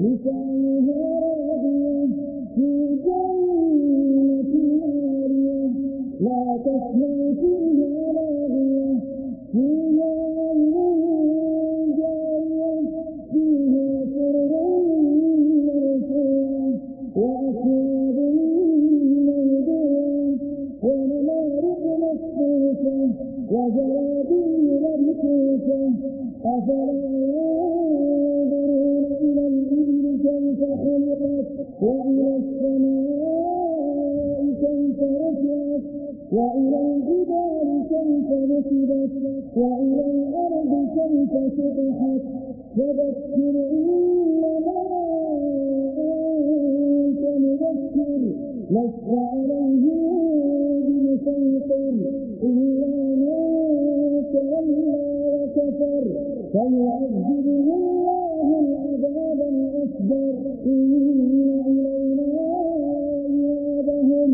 ناعمة لسعيها راضية في جنة عالية لا تسمع فيها لاغية فيها عين جارية فيها سرر مرفوعة وأكواب موضوعة ونمارق مصفوفة وزرابي مبثوثة أفلا ينظرون وإلى السماء كيف رفعت وإلى الجبال كيف نصبت وإلى الأرض كيف سطحت فذكر إنما أنت مذكر لست عليهم بمسيطر إلا من تولى وكفر فيعذبه لهم عذابا أكبر إن إلينا إيابهم